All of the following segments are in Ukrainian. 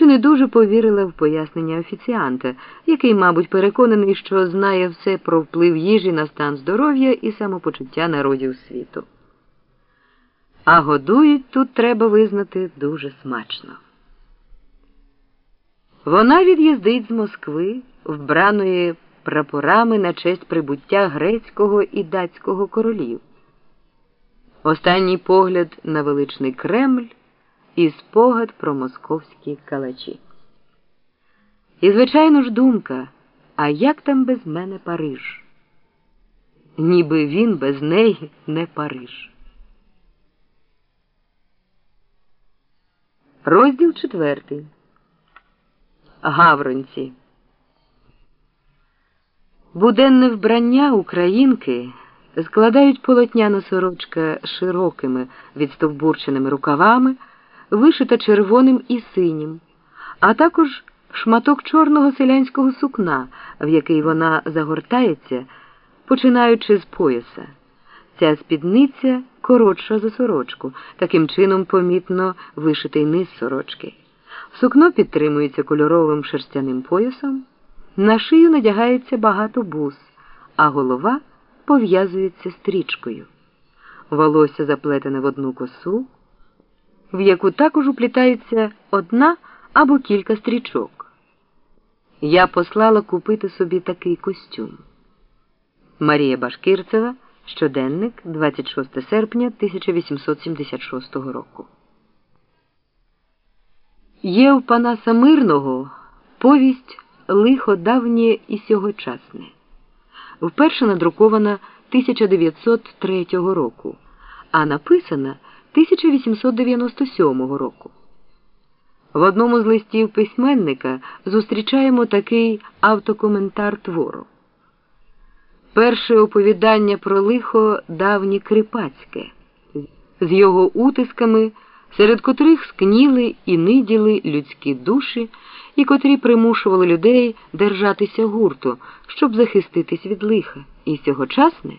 і не дуже повірила в пояснення офіціанта, який, мабуть, переконаний, що знає все про вплив їжі на стан здоров'я і самопочуття народів світу. А годують тут треба визнати дуже смачно. Вона від'їздить з Москви, вбраної прапорами на честь прибуття грецького і датського королів. Останній погляд на величний Кремль і спогад про московські калачі. І, звичайно ж, думка, а як там без мене Париж? Ніби він без неї не Париж. Розділ четвертий. Гавронці. Буденне вбрання українки складають полотняна сорочка широкими відстовбурченими рукавами, вишита червоним і синім, а також шматок чорного селянського сукна, в який вона загортається, починаючи з пояса. Ця спідниця коротша за сорочку, таким чином помітно вишитий низ сорочки. Сукно підтримується кольоровим шерстяним поясом, на шию надягається багато бус, а голова пов'язується стрічкою. Волосся заплетене в одну косу, в яку також уплітається одна або кілька стрічок. Я послала купити собі такий костюм. Марія Башкирцева, щоденник, 26 серпня 1876 року. Є у Панаса Мирного повість Лихо давнє і сьогочасне, вперше надрукована 1903 року, а написана 1897 року. В одному з листів письменника зустрічаємо такий автокоментар твору. Перше оповідання про лихо давнє крипацьке, з його утисками серед котрих скніли і ниділи людські душі, і котрі примушували людей держатися гурту, щоб захиститись від лиха, і сьогочасне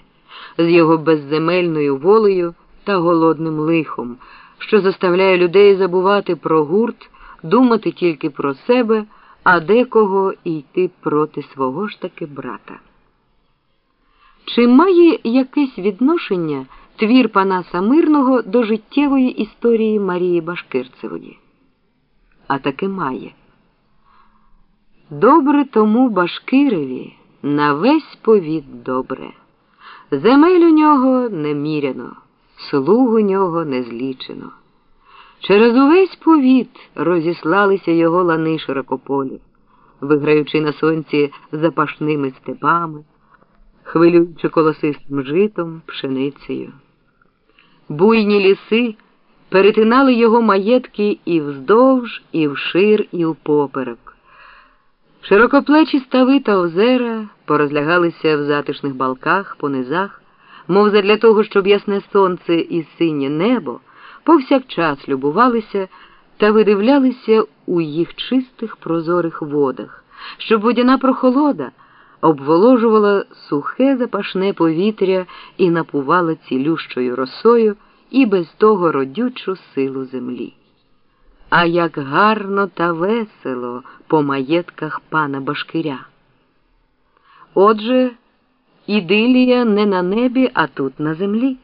з його безземельною волею та голодним лихом, що заставляє людей забувати про гурт, думати тільки про себе, а декого йти проти свого ж таки брата. Чи має якесь відношення твір Панаса Мирного до життєвої історії Марії Башкирцевої? А таки має. Добре тому Башкиреві на весь повіт добре. Земель у нього неміряно, слуг у нього не злічено. Через увесь повіт розіслалися його лани широкополі, виграючи на сонці запашними степами хвилюючи колосистим житом, пшеницею. Буйні ліси перетинали його маєтки і вздовж, і вшир, і впоперек. Широкоплечі стави та озера порозлягалися в затишних балках, по низах, мов задля того, щоб ясне сонце і синє небо повсякчас любувалися та видивлялися у їх чистих прозорих водах, щоб водяна прохолода обволожувала сухе запашне повітря і напувала цілющою росою і без того родючу силу землі. А як гарно та весело по маєтках пана Башкиря. Отже, ідилія не на небі, а тут на землі.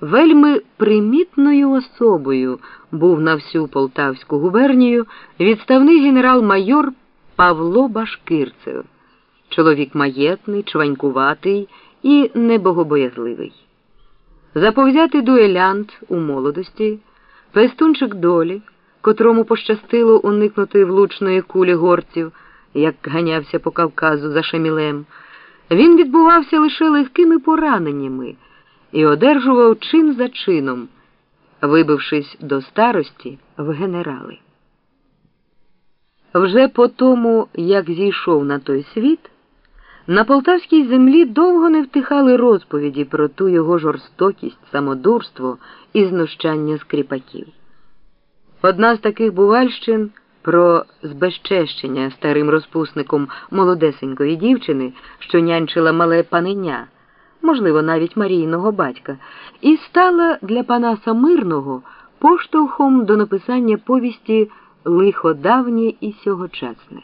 Вельми примітною особою був на всю Полтавську губернію відставний генерал-майор Павло Башкирцев чоловік маєтний, чванькуватий і небогобоязливий. Заповзятий дуелянт у молодості, пестунчик долі, котрому пощастило уникнути влучної кулі горців, як ганявся по Кавказу за шамілем, він відбувався лише легкими пораненнями і одержував чин за чином, вибившись до старості в генерали. Вже по тому, як зійшов на той світ. На полтавській землі довго не втихали розповіді про ту його жорстокість, самодурство і знущання скріпаків. Одна з таких бувальщин про збезчещення старим розпусником молодесенької дівчини, що нянчила мале паненя, можливо, навіть Марійного батька, і стала для Панаса Мирного поштовхом до написання повісті лихо давнє і сьогочасне.